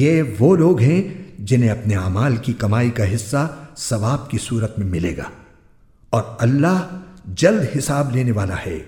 یہ وہ لوگ ہیں جنہیں اپنے اعمال کی کمائی کا حصہ ثواب کی صورت میں ملے گا اور اللہ جلد حساب لینے والا ہے۔